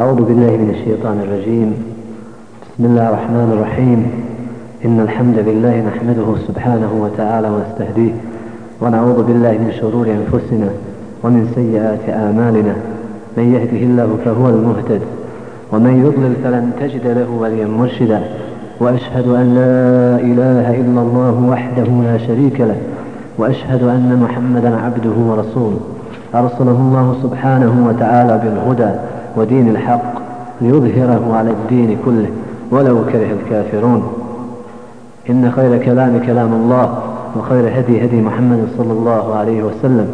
أعوذ بالله من الشيطان الرجيم. بسم الله الرحمن الرحيم. إن الحمد لله نحمده سبحانه وتعالى ونستهديه ونعوذ بالله من شرور أنفسنا ومن سيئات آمالنا من يهده الله فهو المهتد ومن يضلل فلن تجد له وليا مرشدا. وأشهد أن لا إله إلا الله وحده لا شريك له. وأشهد أن محمدا عبده ورسوله. أرسله الله سبحانه وتعالى بالهدى. ودين الحق ليظهره على الدين كله ولو كره الكافرون. إن خير كلام كلام الله وخير هدي هدي محمد صلى الله عليه وسلم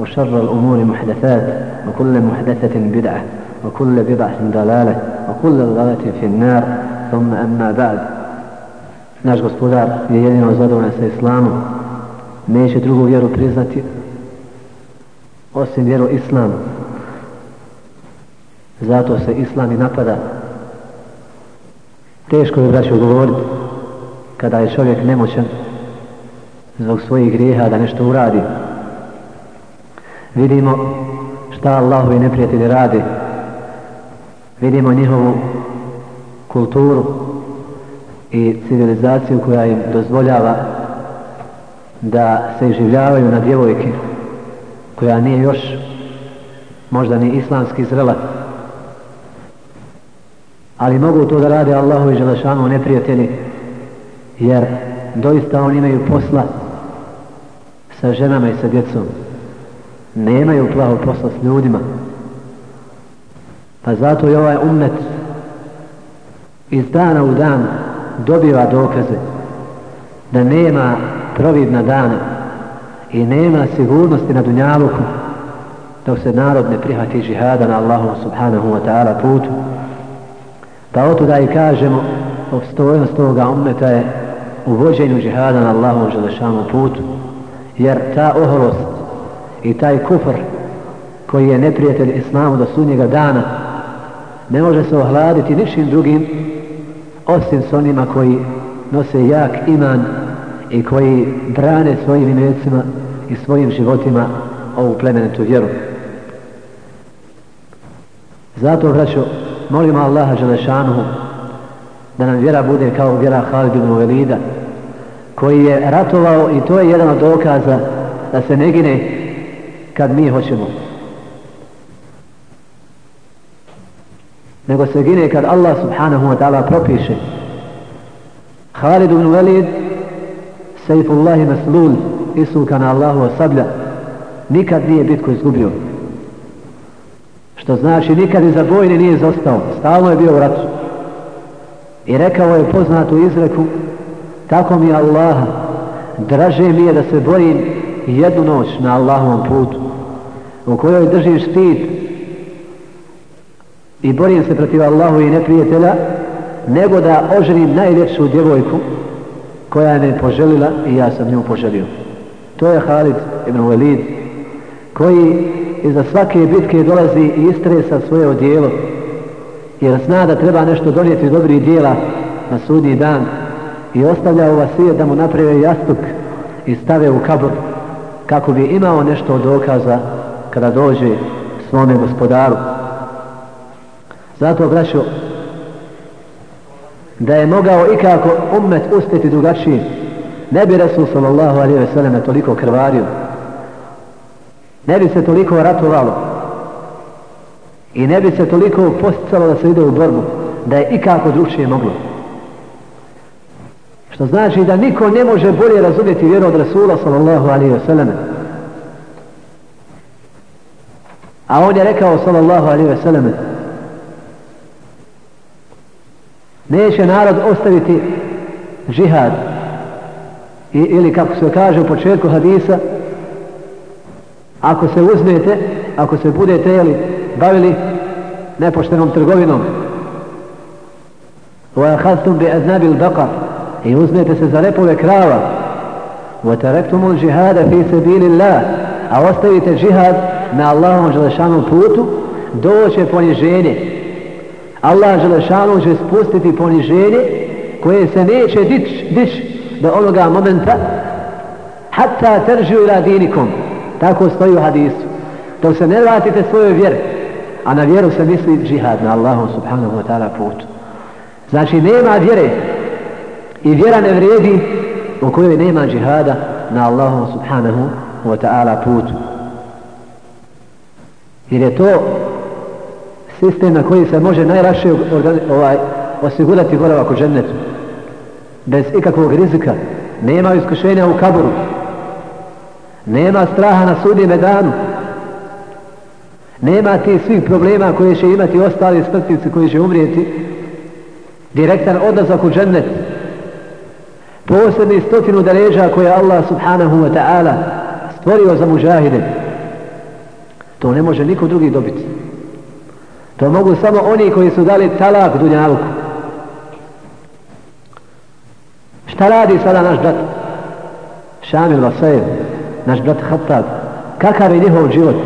وشر الأمور محدثات وكل محدثة بدعة وكل بدعة ضلالة وكل ضلالة في النار. ثم أما بعد naš gospodar je jedino zadovoljan sa islamom. Neće drugu vjeru priznati osim vjeru islamu. Zato se islam i napada. Teško je braću govoriti kada je čovjek nemoćan zbog svojih grijeha da nešto uradi. Vidimo šta Allahovi neprijatelji radi vidimo njihovu kulturu i civilizaciju koja im dozvoljava da se življavaju na djevojke koja nije još možda ni islamski zrela ali mogu to da rade Allahu i Želešanu neprijatelji jer doista oni imaju posla sa ženama i sa djecom. Nemaju plavo posla s ljudima. Pa zato je ovaj ummet iz dana u dan dobiva dokaze da nema providna dana i nema sigurnosti na dunjaluku dok se narod ne prihvati žihada na Allahu subhanahu wa ta'ala putu pa od toga i kažemo obstojnost toga ummeta je u vođenju džihada na Allahom želešanu putu jer ta oholost i taj kufr koji je neprijatelj islamu do sunnjega dana ne može se ohladiti ničim drugim osim s onima koji nose jak iman i koji brane svojim imecima i svojim životima ovu plemenitu vjeru. Zato, braćo, molimo Allaha Želešanuhu da nam vjera bude kao vjera Halid ibn Velida, koji je ratovao i to je jedan od dokaza da se ne gine kad mi hoćemo. nego se gine kad Allah subhanahu wa ta'ala propiše Halid ibn Velid Sejfullahi Maslul Isuka na Allahu sablja nikad nije bitku izgubio što znači nikad iza bojne nije zostao stalno je bio u ratu. I rekao je poznatu izreku tako mi Allaha. Draže mi je da se borim jednu noć na Allahovom putu u kojoj držim štit i borim se protiv Allahu i neprijatelja nego da oženim najljepšu djevojku koja me poželila i ja sam nju poželio. To je Halid ibn Walid koji iza svake bitke dolazi i istresa svoje odijelo jer zna da treba nešto donijeti dobri dijela na sudnji dan i ostavlja u vasije da mu naprave jastuk i stave u kabor kako bi imao nešto od dokaza kada dođe svome gospodaru. Zato, braćo, da je mogao ikako umet uspjeti drugačije, ne bi Resul sallallahu alaihi ve sellem toliko krvario, ne bi se toliko ratovalo i ne bi se toliko posticalo da se ide u borbu, da je ikako drugčije moglo. Što znači da niko ne može bolje razumjeti vjeru od Rasula sallallahu alaihi ve sellem. A on je rekao sallallahu alaihi ve sellem, neće narod ostaviti džihad I, ili kako se kaže u početku hadisa ako se uzmete ako se budete jeli, bavili nepoštenom trgovinom وَأَخَذْتُمْ بِأَذْنَبِ الْبَقَرِ i uzmete se za repove krava وَتَرَكْتُمُ الْجِهَادَ فِي سَبِيلِ اللَّهِ a ostavite džihad na Allahom želešanom putu doće poniženje Allah Želešanu će spustiti poniženje koje se neće dić, dić do onoga momenta hatta tržu ila dinikom tako stoji u hadisu dok se ne vratite svojoj vjeri a na vjeru se misli džihad na Allahu subhanahu wa ta'ala putu. Znači nema vjere i vjera ne vredi u kojoj nema džihada na Allahu subhanahu wa ta'ala putu. Jer je to sistem na koji se može najraše ovaj, osigurati boravak u džennetu. Bez ikakvog rizika. Nema iskušenja u kaburu. Nema straha na sudnjeme danu. Nema ti svih problema koje će imati ostali smrtnici koji će umrijeti. Direktan odlazak u džennet. Posebni stotinu deređa koje Allah subhanahu wa ta'ala stvorio za mužahide. To ne može niko drugi dobiti. To mogu samo oni koji su dali talak dunjavku. Šta radi sada naš brat? Šamil Vasajev, naš brat Hatab, Kakav je njihov život?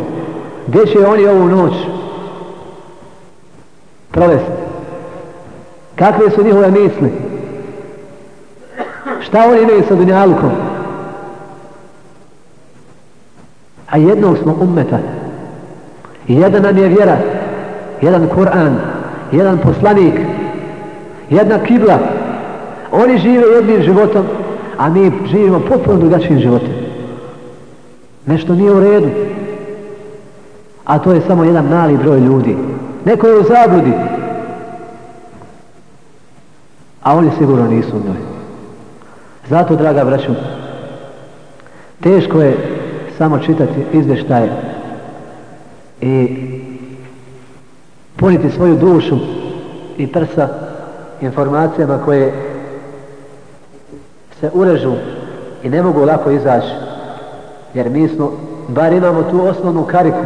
Gdje će oni ovu noć provesti? Kakve su njihove misli? Šta oni imaju sa Dunjalukom, A jednog smo ummeta. Jedan nam je vjera, jedan Kur'an, jedan poslanik, jedna kibla. Oni žive jednim životom, a mi živimo potpuno drugačijim životom. Nešto nije u redu. A to je samo jedan mali broj ljudi. Neko je u zabludi. A oni sigurno nisu u njoj. Zato, draga braću, teško je samo čitati izveštaje i puniti svoju dušu i prsa informacijama koje se urežu i ne mogu lako izaći jer mi smo bar imamo tu osnovnu kariku.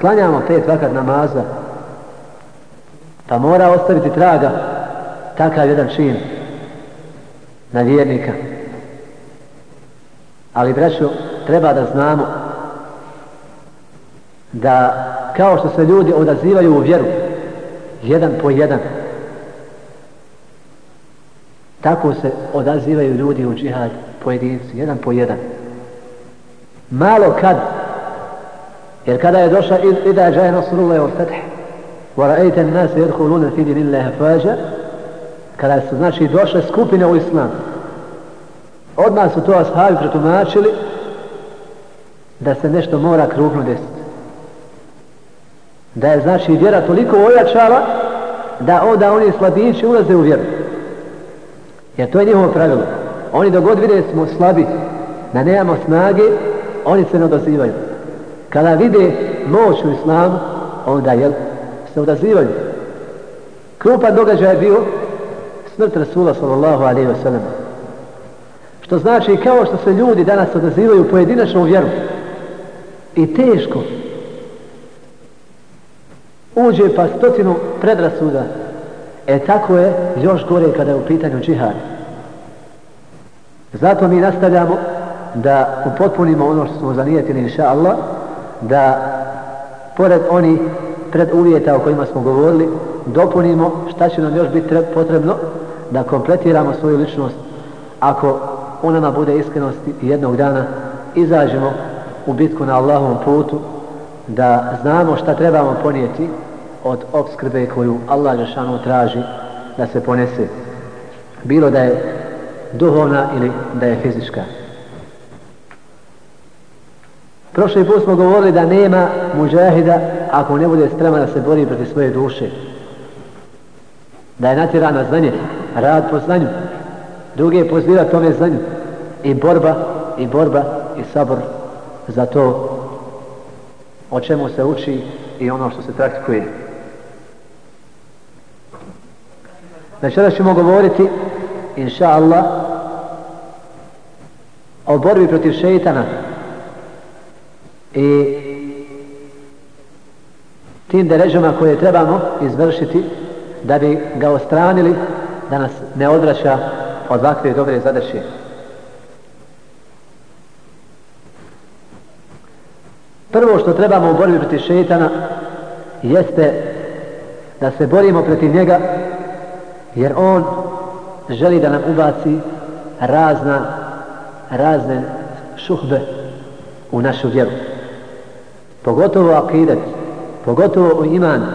Klanjamo pet vakat namaza. Pa mora ostaviti traga takav jedan čin na vjernika. Ali braćo treba da znamo da kao što se ljudi odazivaju u vjeru jedan po jedan tako se odazivaju ljudi u džihad pojedinci, jedan po jedan malo kad jer kada je došla ida jaje nasrullahi wa fatih wa ra'ajte nas jedhuluna fi din illaha kada su znači došle skupine u islam odmah su to ashabi pretumačili da se nešto mora krupno desiti da je znači vjera toliko ojačala da onda oni slabići ulaze u vjeru. Jer to je njihovo pravilo. Oni dogod vide smo slabi, da nemamo snage, oni se ne odazivaju. Kada vide moć u islamu, onda jel, se odazivaju. Krupan događaj je bio smrt Rasula sallallahu alaihi wasallam. Što znači kao što se ljudi danas odazivaju pojedinačno u vjeru. I teško, uđe pa stotinu predrasuda. E tako je još gore kada je u pitanju džihad. Zato mi nastavljamo da upotpunimo ono što smo zanijetili inša Allah, da pored oni pred uvjeta o kojima smo govorili, dopunimo šta će nam još biti potrebno da kompletiramo svoju ličnost ako u nama bude iskrenosti jednog dana izađemo u bitku na Allahovom putu da znamo šta trebamo ponijeti od obskrbe koju Allah Žešanu traži da se ponese. Bilo da je duhovna ili da je fizička. Prošli put smo govorili da nema muđahida ako ne bude spreman da se bori proti svoje duše. Da je natjerana znanje, rad po znanju. Drugi je pozbira tome znanju. I borba, i borba, i sabor za to o čemu se uči i ono što se praktikuje. Večera ćemo govoriti, inša Allah, o borbi protiv šeitana i tim derežama koje trebamo izvršiti da bi ga ostranili da nas ne odraća od vakve dobre zadaće. Prvo što trebamo u borbi protiv šeitana jeste da se borimo protiv njega jer on želi da nam ubaci razna razne šuhbe u našu vjeru pogotovo akidet pogotovo u iman.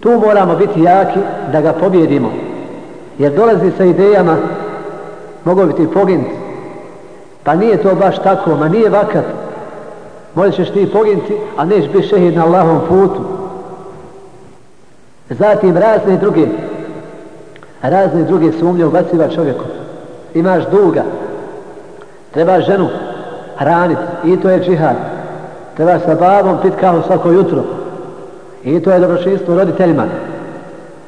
Tu moramo biti jaki da ga pobjedimo. Jer dolazi sa idejama, mogu biti poginti. Pa nije to baš tako, ma nije vakat. Možeš ti poginti, a neš biti šehid na Allahom putu. Zatim razne druge, razne druge sumnje ubaciva čovjeku. Imaš duga, treba ženu hraniti, i to je džihad. Treba sa babom pit kahu svako jutro, i to je dobročinstvo roditeljima.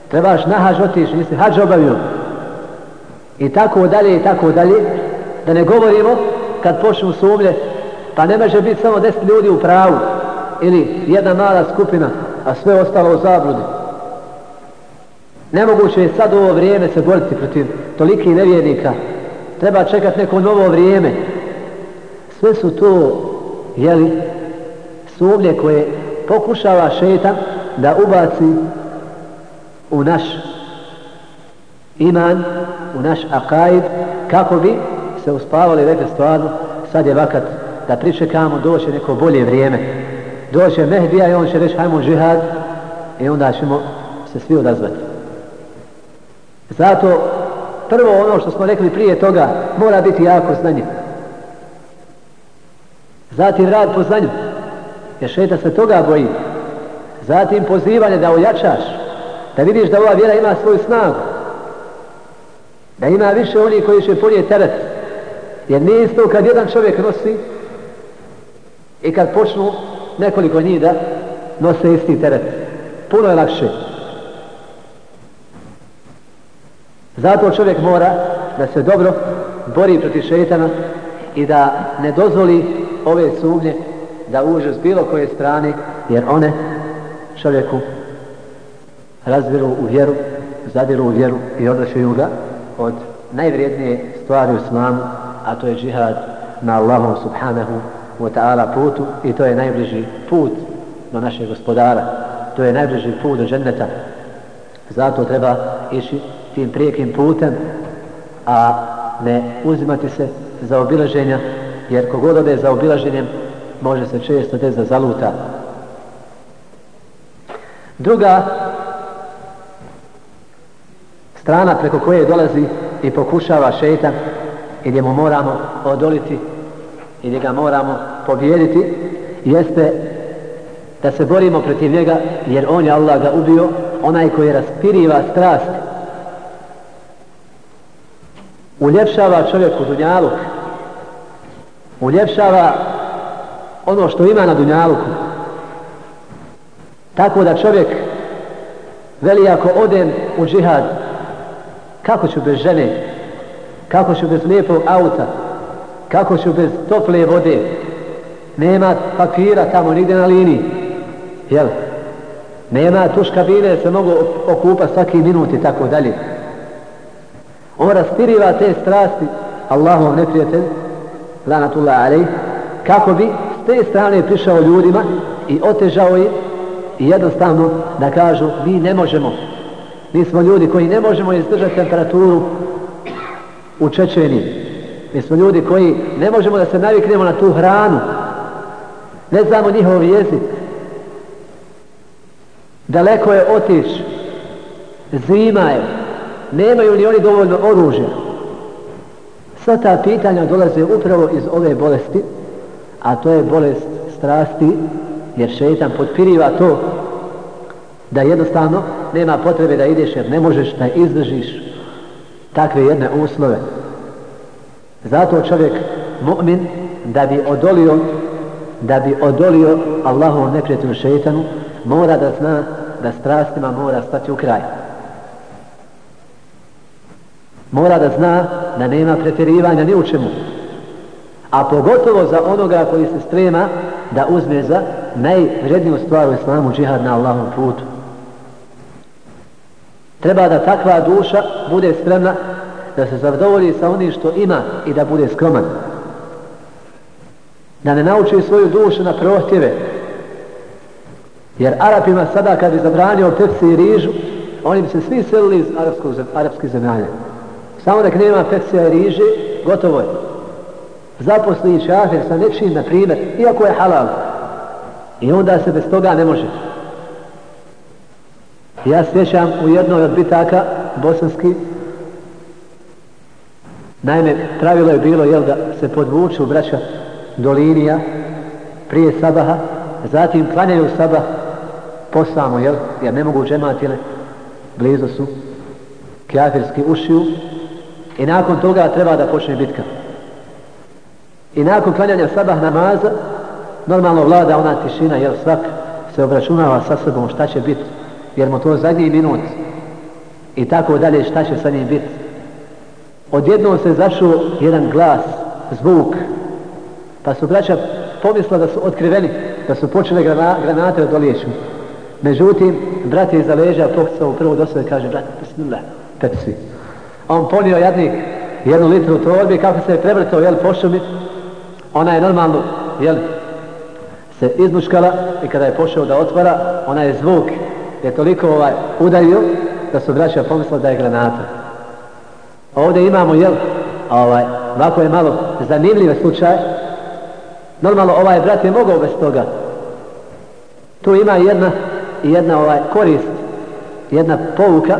Trebaš na hađ otiš, nisi hađ obavio. I tako dalje, i tako dalje, da ne govorimo kad počnu sumlje, pa ne može biti samo deset ljudi u pravu, ili jedna mala skupina, a sve ostalo u zabludi. Nemoguće je sad u ovo vrijeme se boriti protiv tolikih nevjernika. Treba čekati neko novo vrijeme. Sve su to, jeli, sumnje koje pokušava šetan da ubaci u naš iman, u naš akaid, kako bi se uspavali rekli stvarno, sad je vakat da pričekamo, doće neko bolje vrijeme. Doće Mehdija i on će reći, hajmo džihad, i onda ćemo se svi odazvati. Zato prvo ono što smo rekli prije toga mora biti jako znanje. Zatim rad po znanju. Jer šeta se toga boji. Zatim pozivanje da ojačaš. Da vidiš da ova vjera ima svoju snagu. Da ima više onih koji će ponije teret. Jer nije isto kad jedan čovjek nosi i kad počnu nekoliko njih da nose isti teret. Puno je lakše. Zato čovjek mora da se dobro bori protiv šeitana i da ne dozvoli ove sumnje da uđe s bilo koje strane, jer one čovjeku razviru u vjeru, zadiru u vjeru i odlačuju ga od najvrijednije stvari u islamu, a to je džihad na Allahom subhanahu wa ta'ala putu i to je najbliži put do našeg gospodara. To je najbliži put do dženneta. Zato treba ići tim prijekim putem, a ne uzimati se za obilaženja, jer kogod ode za obilaženjem, može se često te za zaluta. Druga strana preko koje dolazi i pokušava šeitan i gdje mu moramo odoliti i gdje ga moramo pobijediti, jeste da se borimo protiv njega, jer on je Allah ga ubio, onaj koji raspiriva strast uljepšava čovjeku dunjaluk uljepšava ono što ima na dunjaluku. Tako da čovjek veli ako odem u džihad kako ću bez žene? Kako ću bez lijepog auta? Kako ću bez tople vode? Nema papira tamo nigdje na liniji jel? Nema tuš kabine se mogu okupa svaki minut i tako dalje. On raspiriva te strasti Allahov neprijatelj lanatullah alej kako bi s te strane prišao ljudima i otežao je i jednostavno da kažu mi ne možemo. Mi smo ljudi koji ne možemo izdržati temperaturu u Čečeniji. mi smo ljudi koji ne možemo da se naviknemo na tu hranu. Ne znamo njihov jezik. Daleko je otiš zima je. Nemaju ni oni dovoljno oružja. Sva ta pitanja dolaze upravo iz ove bolesti, a to je bolest strasti, jer šeitan potpiriva to da jednostavno nema potrebe da ideš jer ne možeš da izdržiš takve jedne uslove. Zato čovjek mu'min da bi odolio da bi odolio Allahovom neprijatelju šeitanu mora da zna da strastima mora stati u kraju mora da zna da nema pretjerivanja ni u čemu. A pogotovo za onoga koji se strema da uzme za najvredniju stvar u islamu džihad na Allahom putu. Treba da takva duša bude spremna da se zadovolji sa onim što ima i da bude skroman. Da ne nauči svoju dušu na prohtjeve. Jer Arapima sada kad bi zabranio tepsi i rižu, oni bi se svi selili iz arapskih zemalja. Samo nek nema pepsija i riže, gotovo je. Zaposli čafir sa nečim, na primjer, iako je halal. I onda se bez toga ne može. Ja sjećam u jednoj od bitaka bosanski naime pravilo je bilo jel da se podvuču braća do linija prije sabaha zatim klanjaju sabah posamo jel jer ne mogu džemati jel blizu su kjafirski ušiju i nakon toga treba da počne bitka. I nakon klanjanja sabah namaza normalno vlada ona tišina jer svak se obračunava sa sobom šta će biti jer mu to zadnji minut. I tako dalje šta će sa njim biti odjednom se zašao jedan glas zvuk. Pa su braća pomisla da su otkriveni da su počele grana, granate od olijeću međutim brat je iza leža pokucao prvo do sebe kaže brat bismillah tepsi on ponio jednik jednu litru u kako se je prevrtao jel po šumi ona je normalno jel se izmuškala i kada je pošao da otvara ona je zvuk je toliko ovaj udario da su braća pomislili da je granata. Ovdje imamo, jel, ovaj, ovako je malo zanimljiv slučaj. Normalno ovaj brat je mogao bez toga. Tu ima jedna, jedna ovaj korist, jedna povuka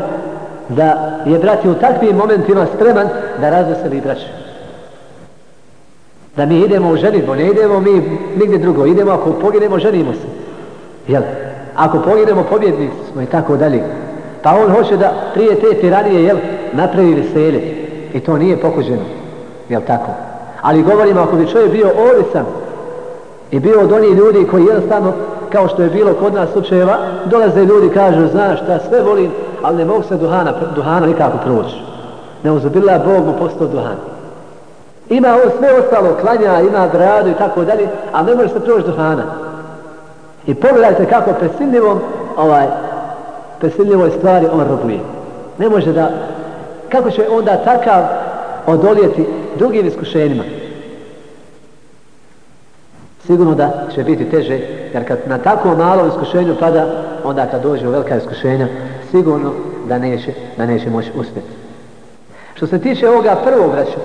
da je brat u takvim momentima spreman da razveseli braće. Da mi idemo u ženitbu, ne idemo mi nigdje drugo, idemo ako poginemo, ženimo se. Jel? ako poginemo pobjednici smo i tako dalje. Pa on hoće da prije te tiranije, jel, napravi veselje. I to nije pokuđeno. Jel tako? Ali govorimo, ako bi čovjek bio ovisan i bio od onih ljudi koji jednostavno, kao što je bilo kod nas slučajeva, dolaze ljudi kažu, znaš šta, sve volim, ali ne mogu se duhana, duhana nikako proći. Ne uzubila Bog mu postao duhan. Ima ovo sve ostalo, klanja, ima gradu i tako dalje, a ne može se proći duhana. I pogledajte kako presiljivom ovaj presiljivoj stvari on robuje. Ne može da kako će onda takav odoljeti drugim iskušenjima. Sigurno da će biti teže, jer kad na tako malo iskušenju pada, onda kad dođe u velika iskušenja, sigurno da neće, da neće moći uspjeti. Što se tiče ovoga prvog vraća,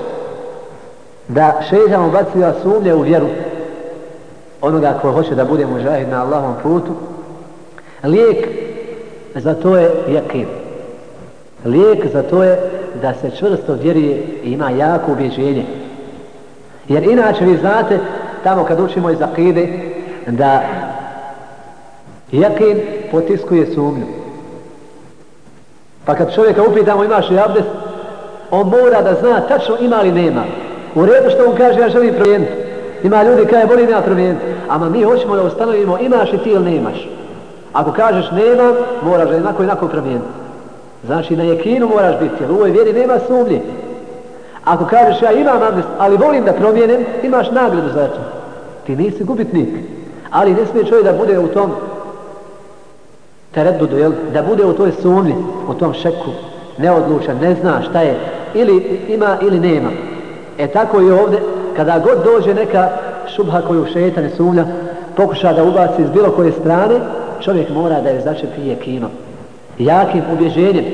da šeđamo ubaciva sumlje u vjeru, onoga ko hoće da bude mužahid na Allahom putu, lijek za to je jakin. Lijek za to je da se čvrsto vjeruje i ima jako ubjeđenje. Jer inače vi znate, tamo kad učimo iz akide, da jakin potiskuje sumnju. Pa kad čovjeka upitamo imaš li abdest, on mora da zna tačno ima li nema. U redu što on kaže ja želim promijeniti. Ima ljudi kada je boli nema promijeniti. Ama mi hoćemo da ustanovimo imaš li ti ili nemaš. Ako kažeš nema, moraš da jednako jednako promijeniti. Znači na jekinu moraš biti, jer u ovoj vjeri nema sumnje. Ako kažeš ja imam abdest, ali volim da promijenim, imaš nagradu za to. Ti nisi gubitnik. Ali ne smije čovjek da bude u tom teredudu, jel? da bude u toj sumnji, u tom šeku, neodlučan, ne zna šta je, ili ima ili nema. E tako i ovdje, kada god dođe neka šubha koju šetan sumlja pokuša da ubaci iz bilo koje strane, čovjek mora da je začepi jekinom. Jakim ubježenjem.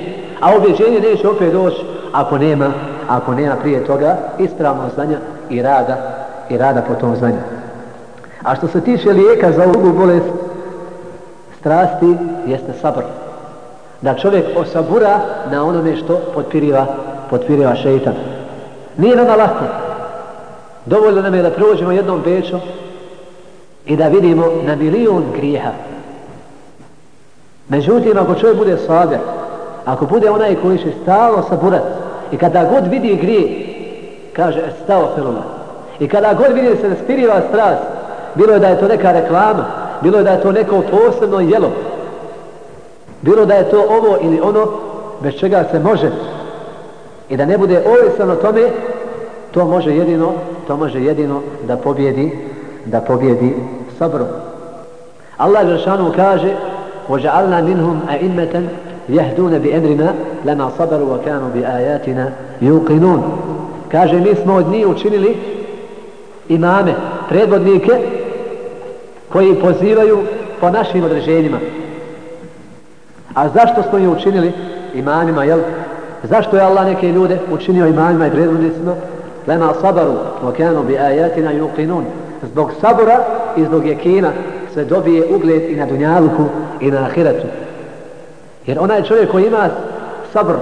A ubježenje neće opet doći ako nema, ako nema prije toga ispravno znanja i rada i rada po tom znanju. A što se tiče lijeka za ovu bolest, strasti jeste sabr. Da čovjek osabura na onome što potpiriva, potpiriva šeitan. Nije nama lahko. Dovoljno nam je da prođemo jednom bečom i da vidimo na milion grijeha. Međutim, ako čovjek bude sabir, ako bude onaj koji će stalo saburat i kada god vidi grije, kaže, stao filona. I kada god vidi se naspiriva strast, bilo je da je to neka reklama, bilo je da je to neko posebno jelo, bilo da je to ovo ili ono, bez čega se može, i da ne bude ovisan o tome, to može jedino to može jedino da pobjedi da pobjedi sabrom Allah Žešanu kaže وَجَعَلْنَا مِنْهُمْ أَئِمَّةً يَهْدُونَ بِأَمْرِنَا لَمَا صَبَرُوا وَكَانُوا بِآيَاتِنَا يُقِنُونَ kaže mi smo od njih učinili imame, predvodnike koji pozivaju po našim određenjima a zašto smo ih učinili imanima, jel? zašto je Allah neke ljude učinio imanima i predvodnicima lema sabaru wa kanu ajatina i yuqinun zbog sabora i zbog jekina se dobije ugled i na dunjaluku i na ahiretu. Jer onaj čovjek koji ima sabr,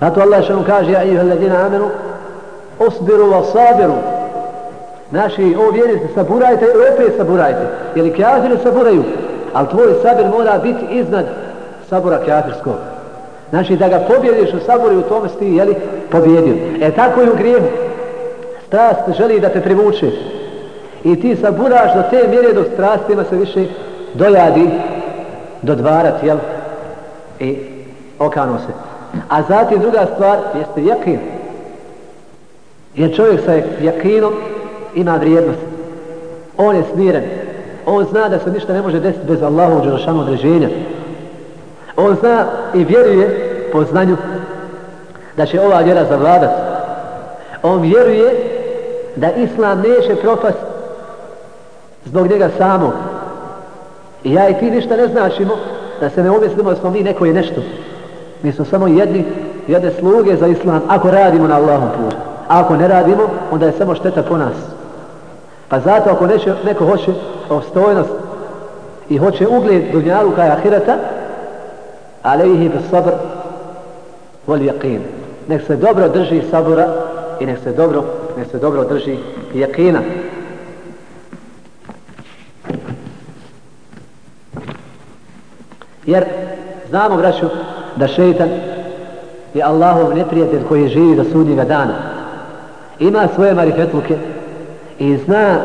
zato Allah što mu kaže, ja iha ladina amenu, osbiru wa sabiru. Naši, o vjerite, saburajte i opet saburajte. Jer i kafiri saburaju, ali tvoj sabir mora biti iznad sabora kafirskog. Znači da ga pobjediš u saboru i u tome sti, jeli, pobjedio. E tako i u grijehu. Strast želi da te privuče. I ti saburaš do te mjere dok strastima se više dojadi do dvarat, jel? I okano se. A zatim druga stvar jeste jakin. Jer čovjek sa jakinom ima vrijednost. On je smiren. On zna da se ništa ne može desiti bez Allahovog dželašanu određenja. On zna i vjeruje po znanju da će ova vjera zavladati. On vjeruje da Islam neće propast zbog njega samog. I ja i ti ništa ne značimo da se ne umislimo da smo mi neko je nešto. Mi smo samo jedni, jedne sluge za Islam ako radimo na Allahom putu. A ako ne radimo, onda je samo šteta po nas. Pa zato ako neće, neko hoće ostojnost i hoće ugled dunjalu kaj ahirata, alejhi bi sabr wal yaqin. Nek se dobro drži sabora i nek se dobro, nek se dobro drži yaqina. Jer znamo, braću, da šeitan je Allahov neprijatelj koji živi do sudnjega dana. Ima svoje marifetluke i zna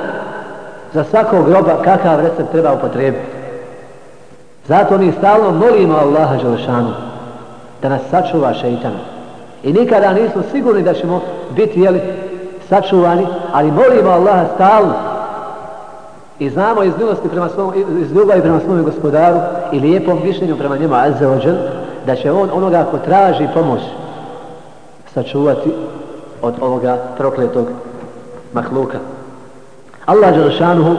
za svakog groba kakav recept treba upotrebiti. Zato mi stalno molimo Allaha Želešanu da nas sačuva šeitana. I nikada nismo sigurni da ćemo biti jeli, sačuvani, ali molimo Allaha stalno. I znamo iz ljubavi prema svom, iz ljubavi prema svom gospodaru i lijepom mišljenju prema njemu Azzeođel, da će on onoga ko traži pomoć sačuvati od ovoga prokletog mahluka. Allah Đelšanuhu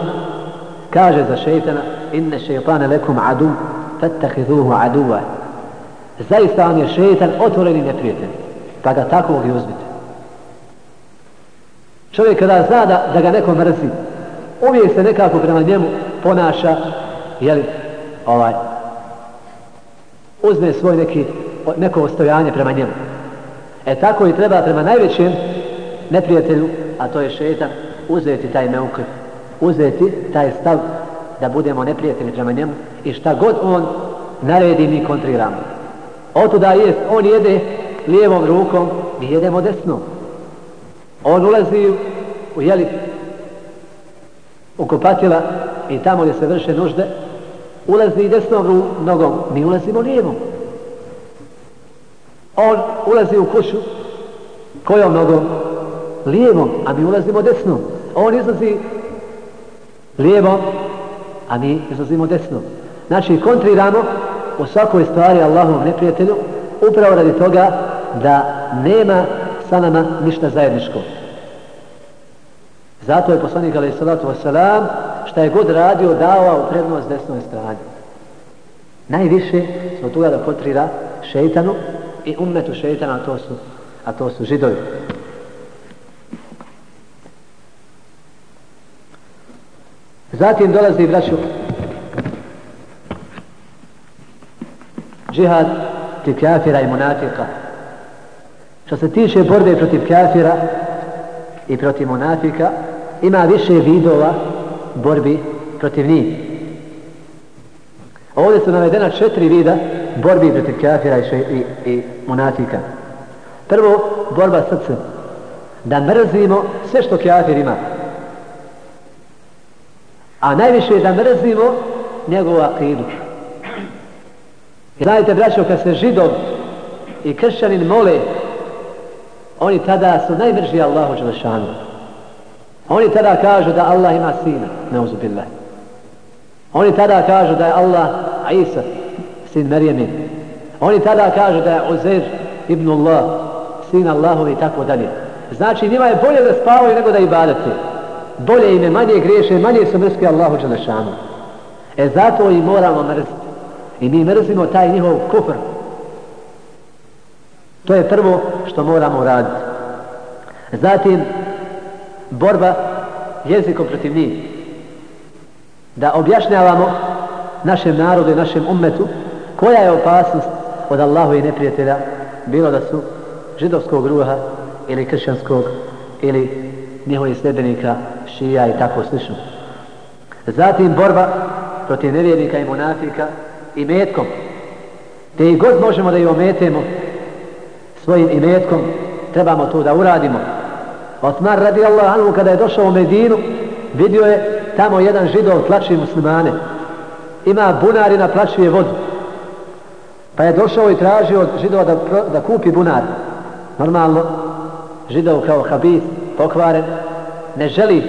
kaže za šeitana inne šeitane lekum adu fattahiduhu aduva zaista vam je šeitan otvoreni neprijatelj pa ga takvog i uzmite. Čovjek kada zna da, da ga neko mrzi uvijek se nekako prema njemu ponaša jeli, ovaj uzme svoj neki neko ostojanje prema njemu. E tako i treba prema najvećem neprijatelju a to je šeitan uzeti taj meukr uzeti taj stav da budemo neprijatelji prema njemu i šta god on naredi mi kontriramo. Oto da jest, on jede lijevom rukom, mi jedemo desnom. On ulazi u jeli u kopatila i tamo gdje se vrše nužde, ulazi desnom nogom, mi ulazimo lijevom. On ulazi u kuću kojom nogom? Lijevom, a mi ulazimo desnom. On izlazi lijevo, a mi izlazimo desno. Znači, kontriramo u svakoj stvari Allahovom neprijatelju, upravo radi toga da nema sa nama ništa zajedničko. Zato je poslanik alaih salatu wasalam šta je god radio dao u prednost desnoj strani. Najviše smo toga da kontrira šeitanu i ummetu šeitana, a to su, a to su židovi. Zatim dolazi braću džihad protiv kafira i munafika. Što se tiče borbe protiv kafira i protiv munafika, ima više vidova borbi protiv njih. Ovdje su navedena četiri vida borbi protiv kafira i, i, i munafika. Prvo, borba srcem. Da mrzimo sve što kafir ima. A najviše da mrzimo njegovu akidu. Znajte, braćo, kad se židov i kršćanin mole, oni tada su najmrži Allahu Đelešanu. Oni tada kažu da Allah ima sina, neuzubillah. Oni tada kažu da je Allah Isa, sin Marijemin. Oni tada kažu da je Uzer ibn Allah, sin Allahovi i tako dalje. Znači, njima je bolje da spavaju nego da ibadete bolje ime, manje greše, manje su mrske Allahu Đelešanu. E zato i moramo mrziti. I mi mrzimo taj njihov kufr. To je prvo što moramo raditi. Zatim, borba jezikom protiv njih. da objašnjavamo našem narodu i našem ummetu koja je opasnost od Allahu i neprijatelja bilo da su židovskog ruha ili kršćanskog ili njihovih sljedbenika šija i tako slično. Zatim borba protiv nevjernika i monafika i metkom. Te i god možemo da ih ometemo svojim imetkom, trebamo to da uradimo. Otmar radi Allah anhu kada je došao u Medinu, vidio je tamo jedan židov tlači muslimane. Ima bunar i naplaćuje vodu. Pa je došao i tražio od židova da, da kupi bunar. Normalno, židov kao habis, pokvaren, ne želi,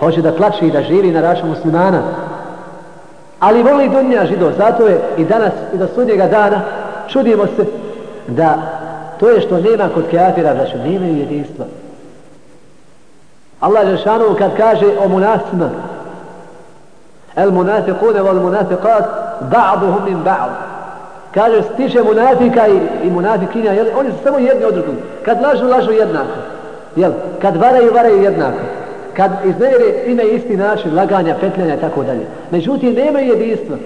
hoće da plače i da živi na račun muslimana. Ali voli dunja židov, zato je i danas i do sudnjega dana čudimo se da to je što nema kod kafira, da što nemaju jedinstva. Allah Žešanu kad kaže o munasima, el munafiqune wal munafiqat, ba'duhum min ba'd. Kaže, stiče munafika i, i munafikinja, jel, oni su samo jedni od drugog. Kad lažu, lažu jednako. Jel, kad varaju, varaju jednako. Kad iznevjeri, imaju isti način laganja, petljanja i tako dalje. Međutim, nema jedinstva.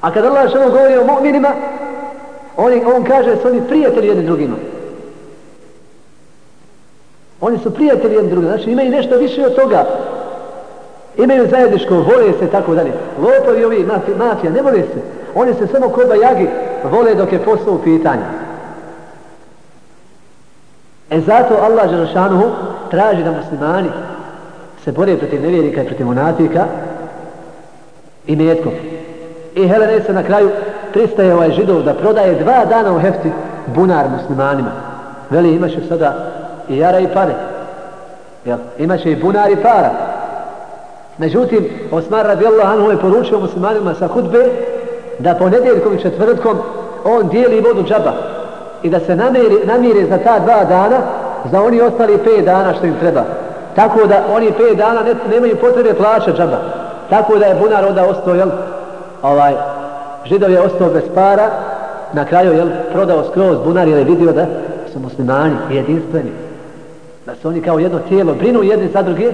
A kad Allah što govori o mu'minima, on, on kaže da su oni prijatelji jedni drugima. Oni su prijatelji jedni drugima. Znači imaju nešto više od toga. Imaju zajedničko, vole se tako dalje. Lopovi ovi mafija, mafija, ne vole se. Oni se samo kod jagi vole dok je posao u pitanju. E zato Allah Želešanuhu traži da muslimani se bore protiv nevjernika i protiv monafika i metkom. I Helene se na kraju pristaje ovaj židov da prodaje dva dana u hefti bunar muslimanima. Veli imaš je sada i jara i pare. Jel? Imaš i bunar i para. Međutim, Osmar radijallahu anhu je poručio muslimanima sa hudbe da ponedjeljkom i četvrtkom on dijeli vodu džaba i da se namiri, namiri za ta dva dana za oni ostali 5 dana što im treba. Tako da oni 5 dana ne, nemaju potrebe plaća džaba. Tako da je bunar onda ostao, jel, ovaj, židov je ostao bez para, na kraju, jel, prodao skroz bunar jer je vidio da su muslimani jedinstveni. Da su oni kao jedno tijelo, brinu jedni za druge,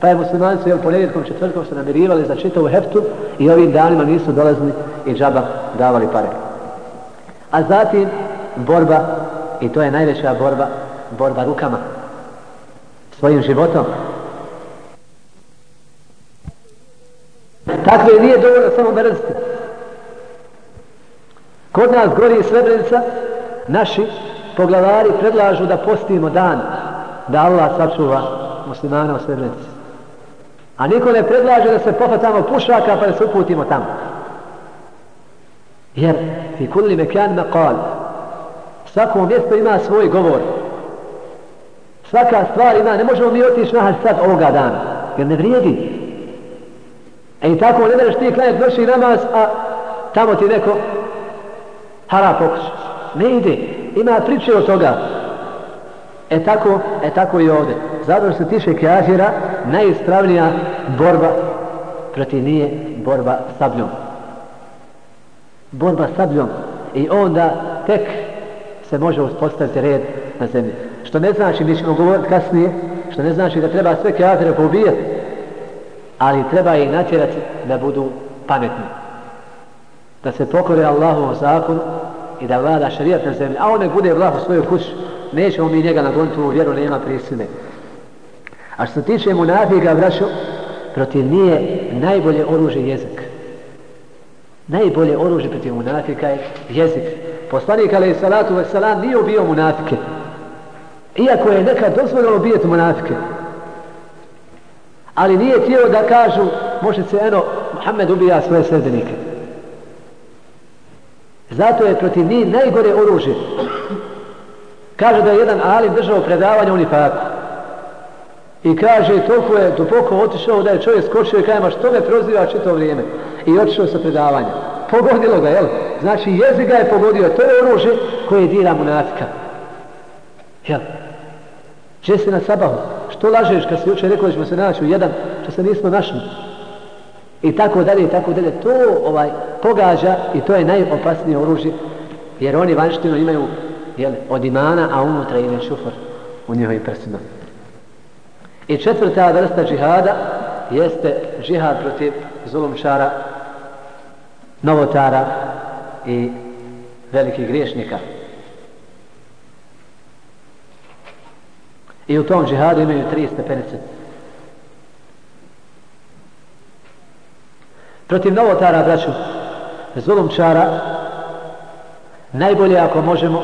Pa je muslimani su jel ponedjetkom četvrtkom se namirivali za čitavu heftu i ovim danima nisu dolazili i džaba davali pare. A zatim borba, i to je najveća borba, borba rukama, svojim životom. Takve nije dovoljno samo mrziti. Kod nas gori Srebrenica, naši poglavari predlažu da postimo dan da Allah sačuva muslimana u Srebrenici. A niko ne predlaže da se pofatamo pušaka pa da se uputimo tamo. Jer fi kulli mekan me. Svako mjesto ima svoj govor. Svaka stvar ima, ne možemo mi otići na sad ovoga dana. Jer ne vrijedi. E i tako ne mereš ti klanjati vrši namaz, a tamo ti neko hara pokuša. Ne ide. Ima priče od toga. E tako, e tako i ovdje. Zato što se tiše kjažira, najispravnija borba protiv nije borba sabljom. Borba sabljom. I onda tek se može uspostaviti red na zemlji. Što ne znači, mi ćemo govoriti kasnije, što ne znači da treba sve kjažire poubijati, ali treba ih natjerati da budu pametni. Da se pokore Allahovom zakonu i da vlada šarijat na zemlji. A on ne bude vlah u svoju kuću, nećemo mi njega nagoniti u vjeru, nema prisile. A što se tiče munafika, braćo, protiv nije najbolje oružje jezik. Najbolje oružje protiv munafika je jezik. Poslanik alaih salatu wasalam nije ubio munafike. Iako je nekad dozvoljeno ubijeti munafike. Ali nije htio da kažu, može se eno, Muhammed ubija svoje sredbenike. Zato je protiv njih najgore oružje. Kaže da je jedan alim držao predavanje u Nifaku. I kaže, toliko je duboko otišao da je čovjek skočio i kaže, ma što me proziva čito vrijeme? I otišao sa predavanja. Pogodilo ga, jel? Znači, jezik ga je pogodio. To je oružje koje dira munafika. Jel? Če si na sabahu? Što lažeš kad si jučer rekao da ćemo se naći u jedan, što se nismo našli? I tako dalje, i tako dalje. To ovaj pogađa i to je najopasnije oružje. Jer oni vanštino imaju jel, od imana, a unutra imaju šufor u njihovim prsima. I četvrta vrsta džihada jeste džihad protiv zulumčara, novotara i velikih griješnika. I u tom džihadu imaju tri stepenice. Protiv novotara, braću, zulumčara, najbolje ako možemo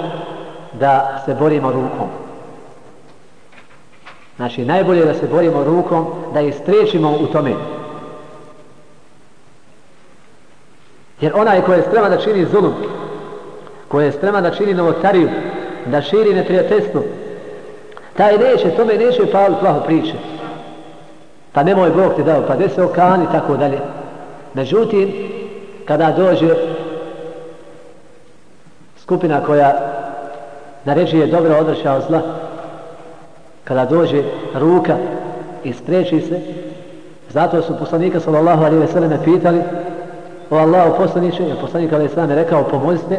da se borimo rukom. Znači, najbolje da se borimo rukom, da ih spriječimo u tome. Jer onaj koji je spreman da čini zulum, koji je spreman da čini novotariju, da širi neprijateljstvo, taj neće, tome neće pali plaho priče. Pa nemoj Bog ti dao, pa gdje se okani, tako dalje. Međutim, kada dođe skupina koja naređuje dobro odršao zla, kada dođe ruka i spreči se, zato su poslanika sallallahu alaihi ve selleme pitali o Allahu poslaniče, jer poslanik Ali sallam je rekao pomozite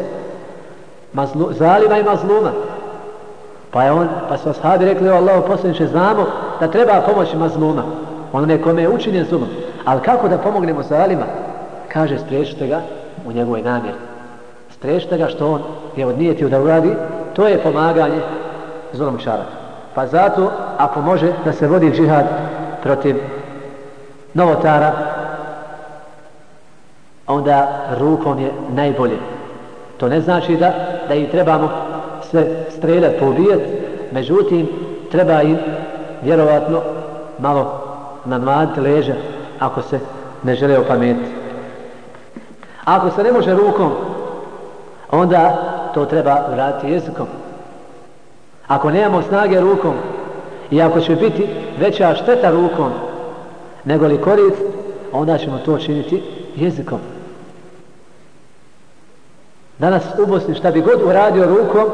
mazlu, zalima i mazluma. Pa je on, pa su ashabi rekli o Allahu poslaniče, znamo da treba pomoći mazluma, onome kome je učinjen zulom. Ali kako da pomognemo zalima? Kaže, spriječite ga u njegovoj namjeri. Spriječite ga što on je odnijetio da uradi, to je pomaganje zulom čarati. Pa zato, ako može da se vodi džihad protiv novotara, onda rukom je najbolje. To ne znači da, da ih trebamo sve streljati, pobijet, međutim, treba im vjerovatno malo namladiti leža ako se ne žele opametiti. Ako se ne može rukom, onda to treba vratiti jezikom. Ako nemamo snage rukom i ako će biti veća šteta rukom nego li korist, onda ćemo to činiti jezikom. Danas u Bosni šta bi god uradio rukom,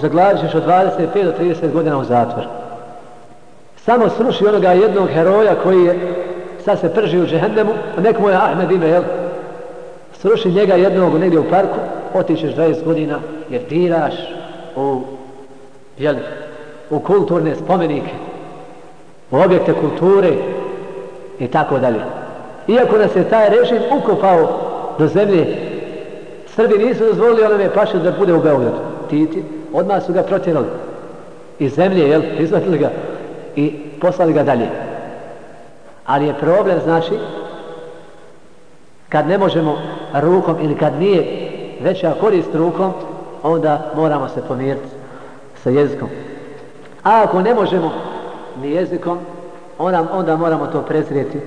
zaglavit od 25 do 30 godina u zatvor. Samo sruši onoga jednog heroja koji je sad se prži u džehennemu, a nek mu je Ahmed ime, jel? Sruši njega jednog negdje u parku, otičeš 20 godina jer diraš u jel, u kulturne spomenike, u objekte kulture i tako dalje. Iako nas je taj režim ukopao do zemlje, Srbi nisu dozvolili onome paše da bude u Beogradu. Titi, odmah su ga protjerali. Iz zemlje, jel, izvatili ga i poslali ga dalje. Ali je problem, znači, kad ne možemo rukom ili kad nije veća korist rukom, onda moramo se pomiriti sa jezikom. A ako ne možemo ni jezikom, onda, onda moramo to prezrijeti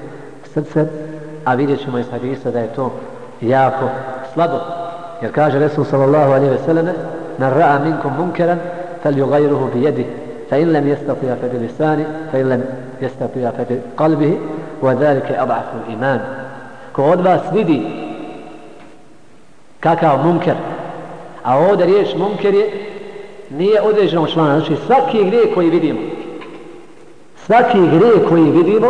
srcem, a vidjet ćemo iz hadisa da je to jako slabo. Jer kaže Resul sallallahu alaihi ve selleme, na ra'a minkum munkeran, fel yugayruhu bi jedih fa in lem jestatija fe bi lisani, fa in lem jestatija fe bi kalbihi, wa dhalike ab'afu iman. Ko od vas vidi kakav munker, a ovdje riječ munker je nije određeno člana. Znači svaki grijeh koji vidimo, svaki grijeh koji vidimo,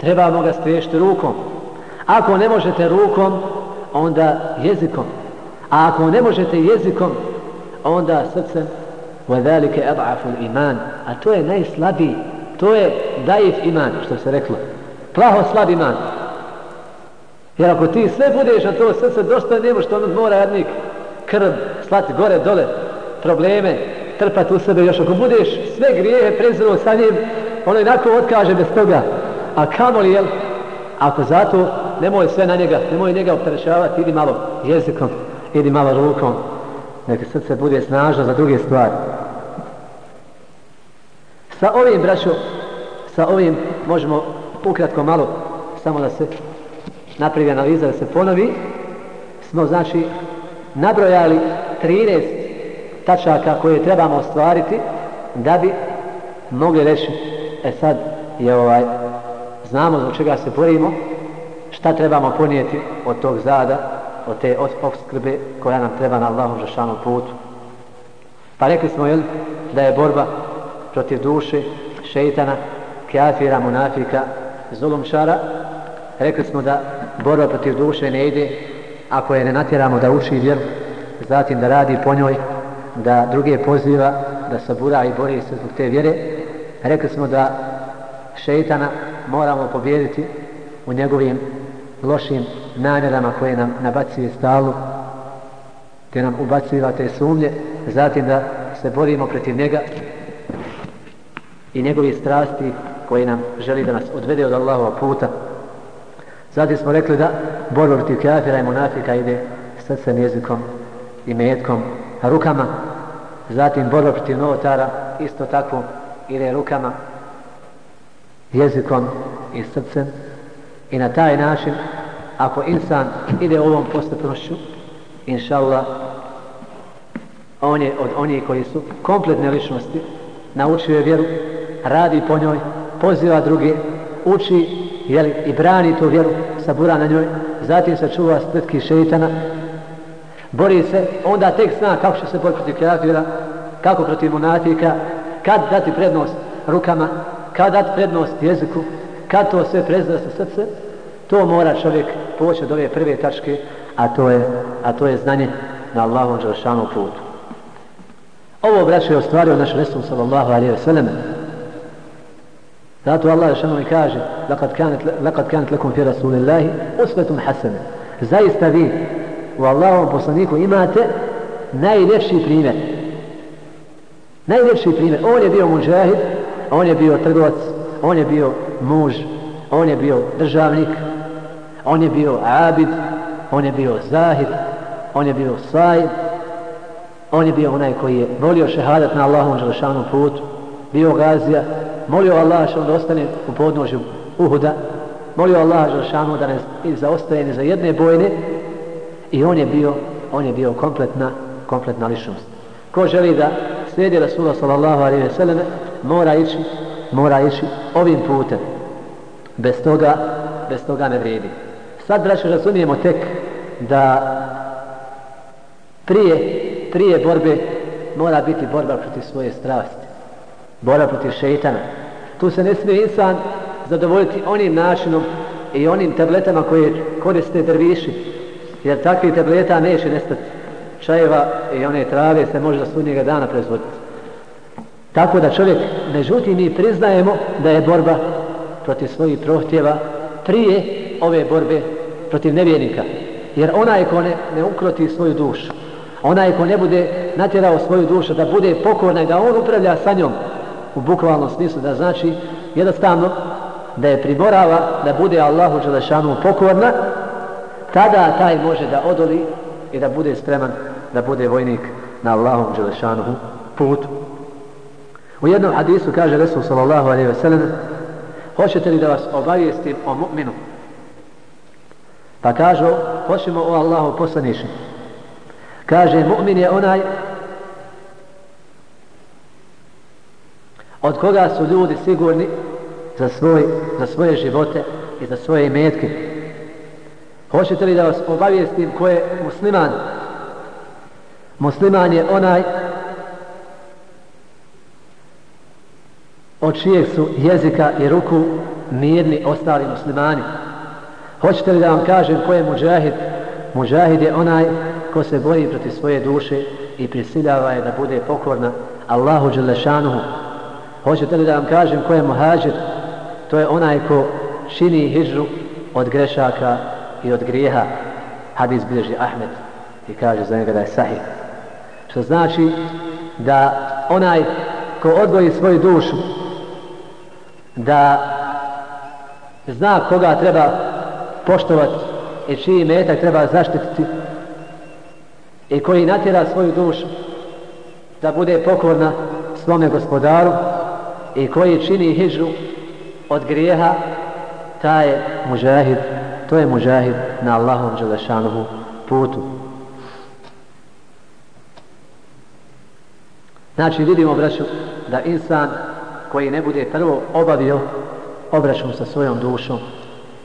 trebamo ga spriješiti rukom. Ako ne možete rukom, onda jezikom. A ako ne možete jezikom, onda srcem, وَذَلِكَ أَضْعَفُ iman. A to je najslabiji, to je daif iman, što se reklo. Plaho slab iman. Jer ako ti sve budeš na to srce, dosta nemo što on mora jednik krv slati gore, dole, probleme, trpati u sebe još ako budeš sve grijehe prezirao sa njim ono jednako otkaže bez toga a kamo li jel ako zato nemoj sve na njega nemoj njega opterećavati idi malo jezikom idi malo rukom neka srce bude snažno za druge stvari. Sa ovim braćo sa ovim možemo ukratko malo samo da se napravi analiza da se ponovi. Smo znači nabrojali 13 tačaka koje trebamo ostvariti da bi mogli reći e sad je ovaj znamo zbog čega se borimo šta trebamo ponijeti od tog zada od te obskrbe koja nam treba na Allahom žašanom putu pa rekli smo jel da je borba protiv duše šeitana kafira, munafika zulumšara rekli smo da borba protiv duše ne ide ako je ne natjeramo da uči vjeru, zatim da radi po njoj da druge poziva da sabura i bori se zbog te vjere. Rekli smo da šeitana moramo pobijediti u njegovim lošim namjerama koje nam nabacuje stalu te nam ubaciva te sumnje zatim da se borimo protiv njega i njegovi strasti koji nam želi da nas odvede od Allahova puta. Zatim smo rekli da borba protiv kafira i munafika ide srcem, jezikom i metkom rukama. Zatim borba protiv novotara isto tako ide rukama jezikom i srcem i na taj način ako insan ide ovom postupnošću inša Allah on je od onih koji su kompletne ličnosti naučio je vjeru radi po njoj poziva druge uči jeli, i brani tu vjeru sabura na njoj zatim se čuva spletki šeitana bori se onda tek zna kako će se boriti protiv kafira kako protiv monatika kad dati prednost rukama kad dati prednost jeziku kad to sve prezira sa srce to mora čovjek poći od ove prve tačke a to je, a to je znanje na Allahom želšanom putu. Ovo braće je ostvario naš Resul sallallahu alaihi ve selleme. zato Allah želšanom mi kaže lakad kanat, lakad kanat lakum fi rasulillahi usvetum hasane zaista vi u Allahom poslaniku imate najljepši primjer. Najljepši primjer. On je bio muđahid on je bio trgovac on je bio muž on je bio državnik on je bio abid on je bio zahid on je bio sajid on je bio onaj koji je volio šehadat na Allahom želešanom putu. Bio gazija molio Allah što on ostane u podnožju Uhuda molio Allah želešanu da ne zaostaje ni za jedne bojne i on je bio on je bio kompletna kompletna ličnost. Ko želi da slijedi Rasulullah sallallahu alaihi ve selleme mora ići mora ići ovim putem. Bez toga bez toga ne vredi sad braćo razumijemo tek da prije prije borbe mora biti borba protiv svoje strasti. Borba protiv šeitana. Tu se ne smije insan zadovoljiti onim načinom i onim tabletama koje koriste drviši jer takvih tableta neće nestati. Čajeva i one trave se može za sunnjega dana proizvoditi tako da čovjek međutim mi priznajemo da je borba protiv svojih prohtjeva prije ove borbe protiv nevjernika. Jer onaj ko ne, ne ukroti svoju dušu onaj ko ne bude natjerao svoju dušu da bude pokorna i da on upravlja sa njom u bukvalnom smislu da znači jednostavno da je priborava da bude Allahu Đelešanu pokorna tada taj može da odoli i da bude spreman da bude vojnik na Allahom Đelešanu putu u jednom hadisu kaže Resul sallallahu alaihi ve sellem hoćete li da vas obavijestim o mu'minu Pa kažu, hoćemo o Allahu poslanišu. Kaže, mu'min je onaj od koga su ljudi sigurni za, svoj, za svoje živote i za svoje imetke. Hoćete li da vas obavijestim ko je musliman? Musliman je onaj od čijeg su jezika i ruku mirni ostali muslimani. Hoćete li da vam kažem ko je muđahid? Muđahid je onaj ko se boji protiv svoje duše i prisiljava je da bude pokorna Allahu Đelešanuhu. Hoćete li da vam kažem ko je muhađir? To je onaj ko čini hijžu od grešaka i od grijeha. Hadis bilježi Ahmed i kaže za njega da je sahih. Što znači da onaj ko odgoji svoju dušu da zna koga treba poštovati i čiji metak treba zaštititi i koji natjera svoju dušu da bude pokorna svome gospodaru i koji čini hijžu od grijeha taj je mužahid to je mužahid na Allahom Đelešanuhu putu. Znači vidimo braću da insan koji ne bude prvo obavio obračun sa svojom dušom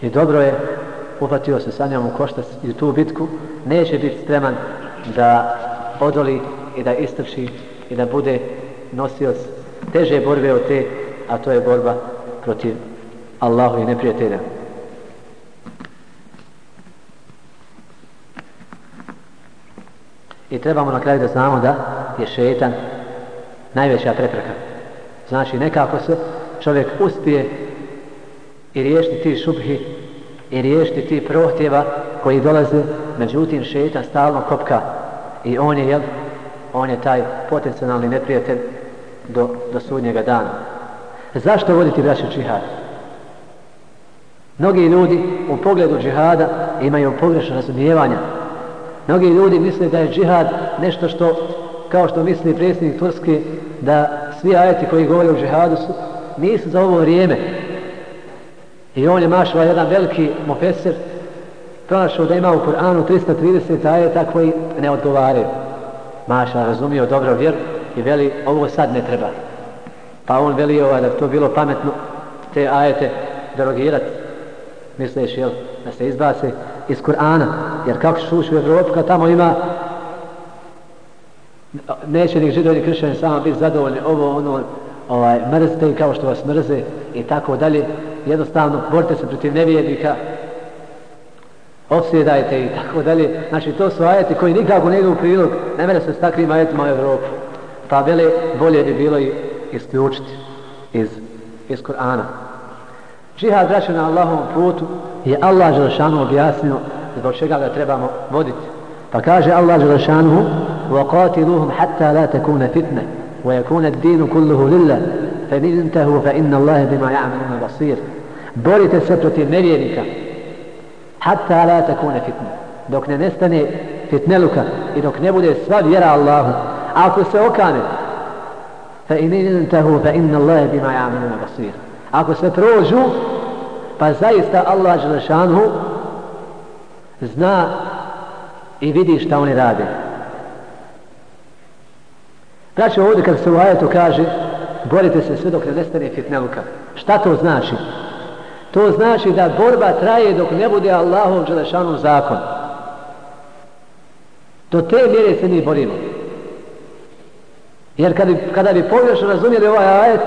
i dobro je uhvatio se sa njom u koštac i tu bitku, neće biti spreman da odoli i da istrši i da bude nosioc teže borbe od te, a to je borba protiv Allahu i neprijatelja. I trebamo na kraju da znamo da je šetan najveća prepreka. Znači nekako se čovjek uspije i riješiti ti šubhi i riješiti ti prohtjeva koji dolaze, međutim šeta stalno kopka i on je, jel, on je taj potencijalni neprijatelj do, do sudnjega dana. Zašto voditi braće džihad? Mnogi ljudi u pogledu džihada imaju pogrešno razumijevanja. Mnogi ljudi misle da je džihad nešto što, kao što misli predsjednik Turske, da svi ajeti koji govore o džihadu su, nisu za ovo vrijeme. I on je mašao jedan veliki mofeser, pronašao da ima u Kur'anu 330 ajeta koji ne odgovaraju. Maša razumio dobro vjeru i veli ovo sad ne treba. Pa on veli ovaj, da to bilo pametno te ajete derogirati misliš jel, da se izbase iz Kur'ana jer kako ćeš ući u Evropu kad tamo ima neće ni židovi ni kršćani samo biti zadovoljni ovo ono ovaj, mrzite i kao što vas mrze i tako dalje. Jednostavno borite se protiv nevjernika opsjedajte i tako dalje. Znači to su ajeti koji nikako ne idu u prilog. Ne mene se s takvim ajetima u Evropu. Pa vele bolje bi bilo i isključiti iz, iz Kur'ana. Džihad vraćan na Allahovom putu je Allah Želešanu objasnio zbog čega ga trebamo voditi. Pa kaže Allah Želešanu وَقَاتِلُوهُمْ حَتَّى لَا تَكُونَ فِتْنَةً وَيَكُونَ الدِّينُ كُلُّهُ لِلَّهِ فَنِنْ انْتَهُوا فَإِنَّ اللَّهِ بِمَا يَعْمَلُونَ بَصِيرٌ Borite se protiv nevjernika حَتَّى لَا تَكُونَ فِتْنَةً dok ne nestane fitneluka i dok ne bude sva vjera Allahu ako se okane فَإِنْ انْتَهُوا فَإِنَّ اللَّهِ بِمَا يَعْمَلُونَ بَصِيرٌ ako se prođu pa zaista Allah Želešanu zna i vidi šta oni rade znači ovdje kad se u ajetu kaže borite se sve dok ne nestane fitneluka šta to znači to znači da borba traje dok ne bude Allahov Želešanu zakon do te mjere se mi borimo jer kada, kada bi pogrešno razumijeli ovaj ajet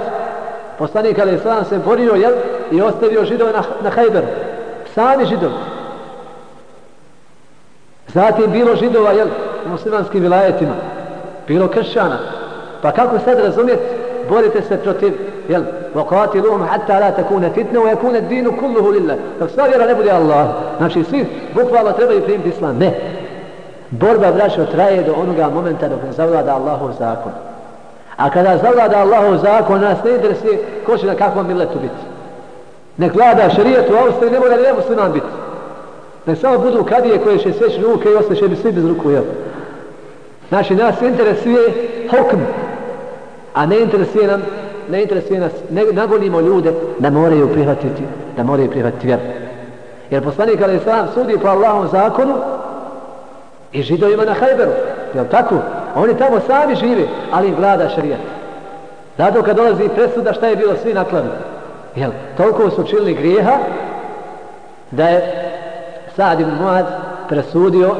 Poslanik Ali Islam se borio jel, i ostavio židove na, na Hajberu. Sami židovi. Zatim bilo židova jel, u muslimanskim vilajetima. Bilo kršćana. Pa kako sad razumjeti? Borite se protiv jel, vokati luhum hatta la takune fitne u jakune dinu kulluhu lillah. Dok sva vjera ne bude Allah. Znači svi bukvalno trebaju primiti islam. Ne. Borba braćo traje do onoga momenta dok ne zavlada Allahov zakon. A kada zavlada Allahov zakon, nas ne interesuje ko će na kakvom miletu biti. Nek vlada šarijet u Austriji, ne mora ne musliman biti. Nek samo budu kadije koje će sveći ruke i ostaće bi svi bez ruku, jel? Znači, nas interesuje hokm, a ne interesuje nam, ne interesuje nas, ne nagonimo ljude da moraju prihvatiti, da moraju prihvatiti vjeru. Jer poslanik Ali Islam sudi po Allahom zakonu i židovima na Hajberu, jel tako? Oni tamo sami žive, ali im vlada šarijat. Zato kad dolazi presuda šta je bilo svi nakladno. Jel, toliko su činili grijeha da je Sad ibn Muad presudio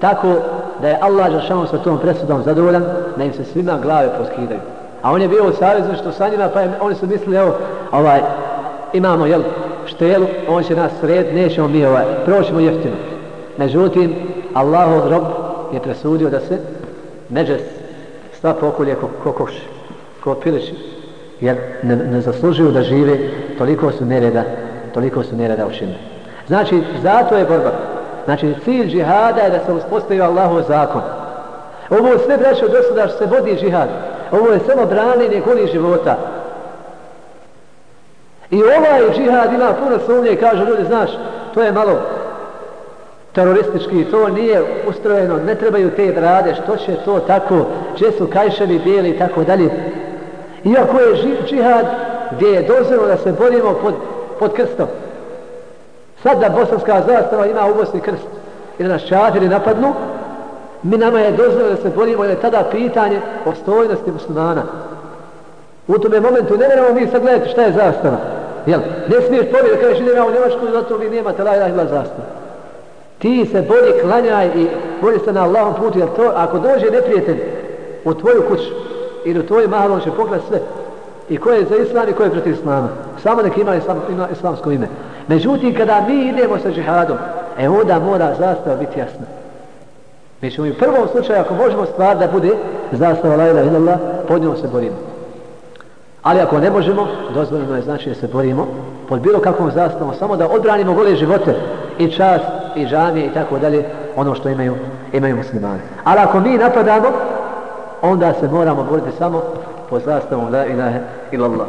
tako da je Allah Žešanu sa tom presudom zadovoljan da im se svima glave poskidaju. A on je bio u savjezu što sa njima, pa je, oni su mislili, evo, ovaj, imamo, jel, štelu, on će nas sred, nećemo mi, ovaj, proćemo jeftino. Međutim, Allahov rob je presudio da se međes sva pokolje ko, ko koš, ko piliš, jer ne, ne zaslužuju da žive, toliko su nereda, toliko su nereda učinili. Znači, zato je borba. Znači, cilj džihada je da se uspostavio Allahov zakon. Ovo sve braćo do sada što se vodi džihad. Ovo je samo branjenje goli života. I ovaj džihad ima puno sumnje i kaže ljudi, znaš, to je malo teroristički, to nije ustrojeno, ne trebaju te drade, što će to tako, gdje su kajševi bijeli i tako dalje. Iako je džihad gdje je dozirno da se borimo pod, pod krstom. Sad da bosanska zastava ima u Bosni krst i da nas čatiri napadnu, mi nama je dozvoljeno da se borimo, jer je tada pitanje o stojnosti muslimana. U tome momentu ne moramo mi sad gledati šta je zastava. Jel? Ne smiješ pobjeti da kažeš idem ja u Njemačku, zato vi nemate la ilaha zastava. Ti se bori, klanjaj i bori se na Allahom putu, jer to, ako dođe neprijatelj u tvoju kuću ili u tvoju malo, on će pokrati sve. I ko je za islam i ko je protiv islama. Samo nek ima, islam, ima islamsko ime. Međutim, kada mi idemo sa džihadom, e onda mora zastava biti jasna. Mi ćemo i u prvom slučaju, ako možemo stvar da bude zastava la ilaha illallah, pod njom se borimo. Ali ako ne možemo, dozvoljeno je znači da se borimo pod bilo kakvom zastavom, samo da odbranimo gole živote i čast i džamije i tako dalje, ono što imaju, imaju muslimani. Ali ako mi napadamo, onda se moramo boriti samo pod zastavom la ilaha illallah.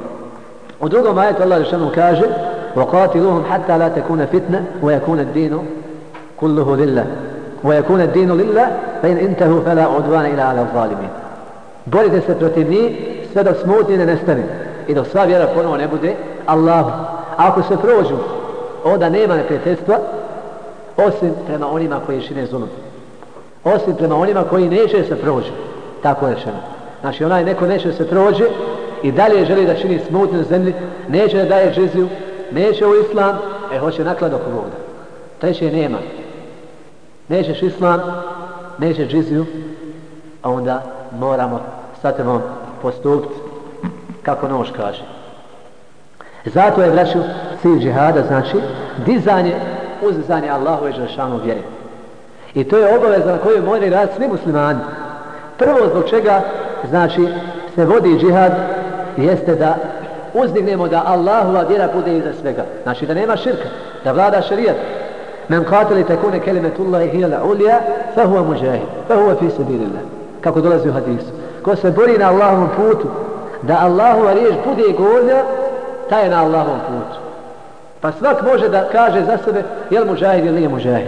U drugom ajetu Allah Žešanu kaže وَقَاتِلُهُمْ حَتَّى لَا تَكُونَ فِتْنَ وَيَكُونَ الدِّينُ كُلُّهُ لِلَّهِ وَيَكُونَ الدِّينُ لِلَّهِ فَإِنْ إِنْتَهُ فَلَا عُدْوَانَ إِلَا عَلَى الظَّالِمِينَ Borite se protiv njih sve dok smutnje ne nestane i dok sva vjera ponovo ne bude Allahu. Ako se prođu, onda nema neprijateljstva osim prema onima koji šine zulum. Osim prema onima koji neće se prođu. Tako je rečeno. Znači onaj neko neće se prođe i dalje želi da čini smutnje na zemlji, neće da daje džiziju, neće u islam, e hoće naklad oko Boga. Treće nema. Nećeš islam, neće džiziju, a onda moramo sa tebom postupiti kako nož kaže. Zato je, braću, cilj džihada, znači, dizanje, uzizanje Allahu i Žešanu vjeri. I to je obaveza na koju moraju raditi svi muslimani. Prvo zbog čega, znači, se vodi džihad, jeste da uzdignemo da Allahova vjera bude iza svega. Znači da nema širka, da vlada šarijat. Men katili takune kelimetullahi hijala ulija, fa huwa muđahid, fa huwa fi sabilillah. Kako dolazi u hadisu. Ko se bori na Allahovom putu, da Allahova riječ bude gornja, taj je na Allahovom putu. Pa svak može da kaže za sebe, je li muđahid ili nije muđahid.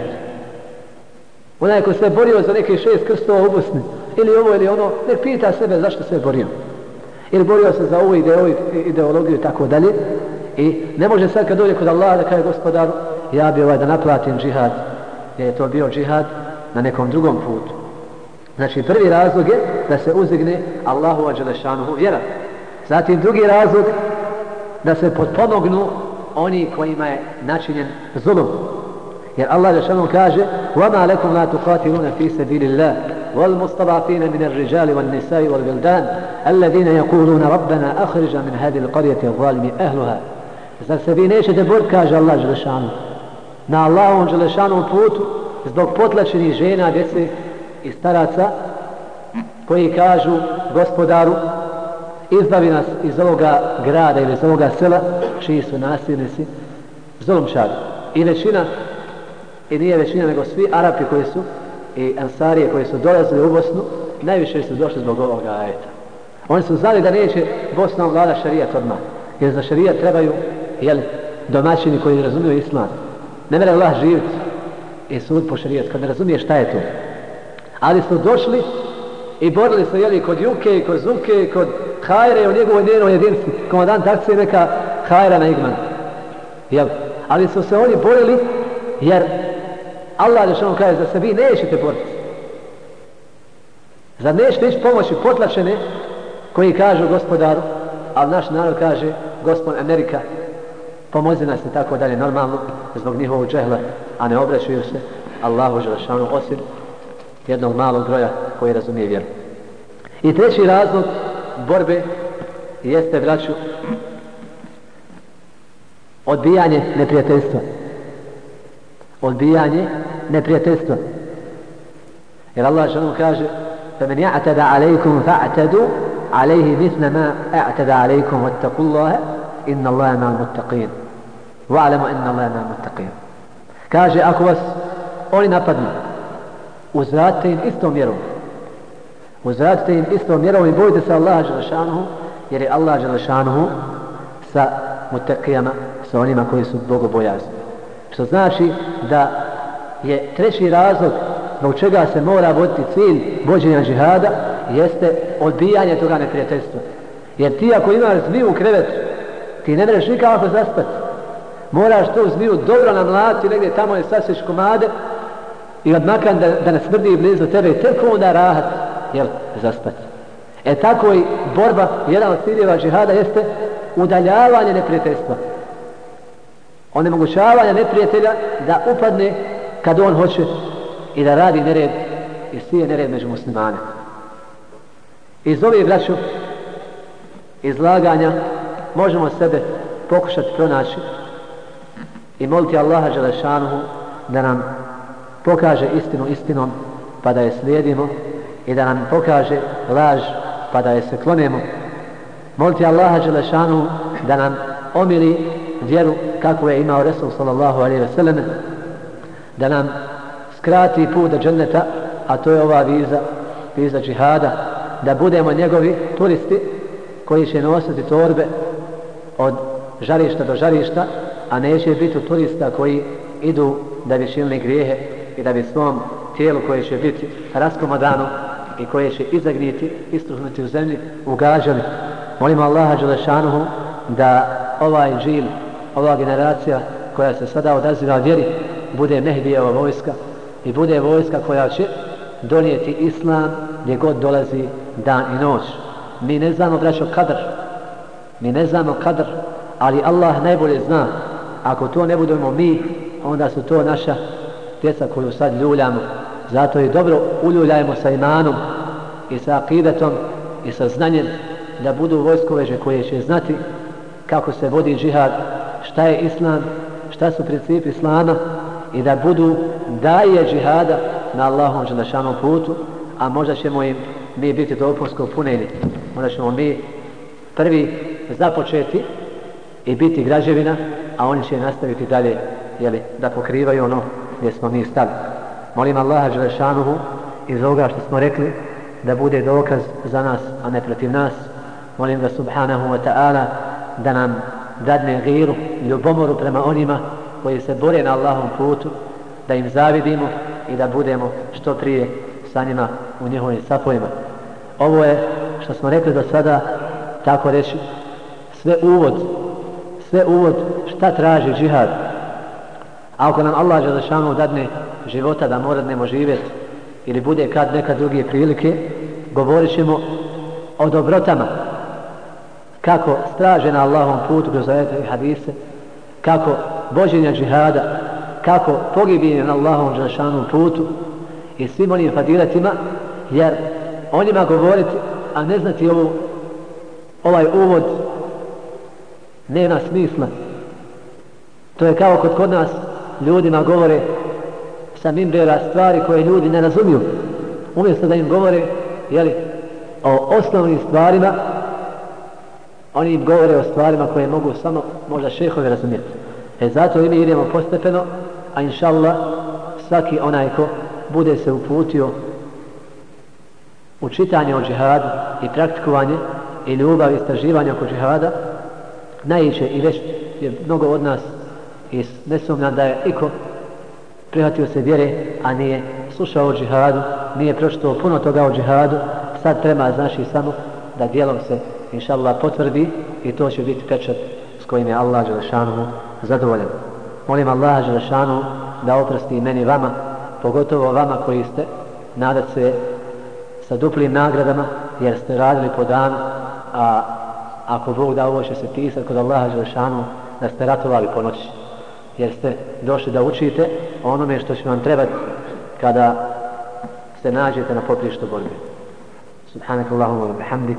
Onaj ko se borio za neke šest krstova u Bosni, ili ovo ili ono, nek pita sebe zašto se borio ili borio se za ovu ideologiju i tako dalje i ne može sad kad dođe kod Allaha da kaže gospodaru ja bi ovaj da naplatim džihad jer je to bio džihad na nekom drugom putu znači prvi razlog je da se uzigne Allahu ađelešanuhu vjera zatim drugi razlog da se potpomognu oni kojima je načinjen zulum jer Allah ađelešanuhu kaže وَمَا لَكُمْ لَا تُقَاتِلُونَ فِي سَبِيلِ اللَّهِ والمستضعفين من الرجال والنساء والبلدان الذين يقولون ربنا أخرج من هذه القرية الظالم أهلها Zar se vi nećete boriti, kaže Allah Želešanu, na Allahom Želešanovom putu zbog potlačenih žena, djece i staraca koji kažu gospodaru izbavi nas iz ovoga grada ili iz ovoga sela čiji su nasilnici zolomčari. I većina, i nije većina nego svi Arapi koji su i Ansarije koji su dolazili u Bosnu, najviše su došli zbog ovoga ajeta. Oni su znali da neće Bosna vlada šarijat odmah. Jer za šarijat trebaju jeli, domaćini koji razumiju islam. Ne mere Allah živiti i sud po šarijat, kad ne razumije šta je to. Ali su došli i borili se jeli, kod Juke, kod Zuke, kod Hajre u njegovoj njenoj jedinci. Komandant akcije neka Hajra na Igman. Jel? Ali su se oni borili jer Allah je što kaže da se vi nećete boriti. Zar nećete ići pomoći potlačene koji kažu gospodaru, a naš narod kaže gospod Amerika, pomozi nas i tako dalje normalno zbog njihovog džehla, a ne obraćuju se Allahu Želešanu osim jednog malog broja koji razumije vjeru. I treći razlog borbe jeste, braću, odbijanje neprijateljstva odbijanje neprijateljstva. Jer Allah što kaže فَمَنْ يَعْتَدَ عَلَيْكُمْ فَاعْتَدُوا عَلَيْهِ مِثْلَ مَا اَعْتَدَ عَلَيْكُمْ وَاتَّقُوا اللَّهَ إِنَّ اللَّهَ مَا الْمُتَّقِينَ وَعْلَمُوا إِنَّ اللَّهَ مَا الْمُتَّقِينَ Kaže, ako vas oni napadnu, uzvratite im istom mjerom. Uzvratite im istom mjerom i bojite se Allaha Đelešanuhu, jer je Allah Đelešanuhu sa mutakijama, sa onima koji su bogobojazni. Što znači da je treći razlog zbog čega se mora voditi cilj vođenja džihada jeste odbijanje toga neprijateljstva. Jer ti ako imaš zmiju u krevetu, ti ne mereš nikako zaspati. Moraš tu zmiju dobro namlati, negdje tamo je sasveć komade i odmakan da, da ne smrdi blizu tebe i tek onda rahat, jel, zaspati. E tako i borba, jedan od ciljeva džihada jeste udaljavanje neprijateljstva onemogućavanja neprijatelja da upadne kad on hoće i da radi nered i sije nered među muslimane. Iz ove braću izlaganja možemo sebe pokušati pronaći i moliti Allaha Želešanuhu da nam pokaže istinu istinom pa da je slijedimo i da nam pokaže laž pa da je se klonemo. Moliti Allaha Želešanuhu da nam omili vjeru kako je imao Resul sallallahu alaihi ve selleme da nam skrati put do dženneta a to je ova viza viza džihada da budemo njegovi turisti koji će nositi torbe od žarišta do žarišta a neće biti turista koji idu da bi činili grijehe i da bi svom tijelu koje će biti raskomadano i koje će izagniti, istruhnuti u zemlji, ugađali. Molimo Allaha Đelešanuhu da ovaj džil, ova generacija koja se sada odaziva vjeri, bude Mehdijeva vojska i bude vojska koja će donijeti islam gdje god dolazi dan i noć. Mi ne znamo, braćo, kadr. Mi ne znamo kadr, ali Allah najbolje zna. Ako to ne budemo mi, onda su to naša djeca koju sad ljuljamo. Zato je dobro uljuljajmo sa imanom i sa akidetom i sa znanjem da budu vojskoveže koje će znati kako se vodi džihad, šta je islam, šta su principi islama i da budu daje džihada na Allahom želešanom putu, a možda ćemo im mi biti dopunsko puneni. Možda ćemo mi prvi započeti i biti građevina, a oni će nastaviti dalje jeli, da pokrivaju ono gdje smo mi stali. Molim Allaha Đelešanuhu iz ovoga što smo rekli da bude dokaz za nas, a ne protiv nas. Molim ga Subhanahu wa ta'ala da nam dadne giru, ljubomoru prema onima koji se bore na Allahom putu, da im zavidimo i da budemo što prije sa njima u njihovim sapojima. Ovo je što smo rekli do sada, tako reći, sve uvod, sve uvod šta traži džihad. A ako nam Allah Đelešanu dadne života da moradnemo živjeti ili bude kad neka druge prilike, govorit ćemo o dobrotama kako straže na Allahom putu kroz ajete i hadise, kako vođenja džihada, kako pogibinje na Allahom džašanom putu i svim onim fadiletima, jer o njima govoriti, a ne znati ovu, ovaj uvod, nema smisla. To je kao kod kod nas ljudima govore sa mimbera stvari koje ljudi ne razumiju. Umjesto da im govore jeli, o osnovnim stvarima, oni im govore o stvarima koje mogu samo možda šehovi razumjeti. E zato i mi idemo postepeno, a inša Allah, svaki onaj ko bude se uputio u čitanje o džihadu i praktikovanje i ljubav i istraživanje oko džihada, najviše i već je mnogo od nas i ne sumnjam da je iko prihvatio se vjere, a nije slušao o džihadu, nije pročitao puno toga o džihadu, sad treba znači samo da dijelom se inša Allah potvrdi i to će biti pečat s kojim je Allah Đelešanu zadovoljan. Molim Allah Đelešanu da oprosti meni vama, pogotovo vama koji ste, nadat se sa duplim nagradama, jer ste radili po dan, a ako Bog da ovo će se pisati kod Allaha Đelešanu, da ste ratovali po noći, jer ste došli da učite onome što će vam trebati kada se nađete na poprištu borbe. Subhanakallahumma wa bihamdik.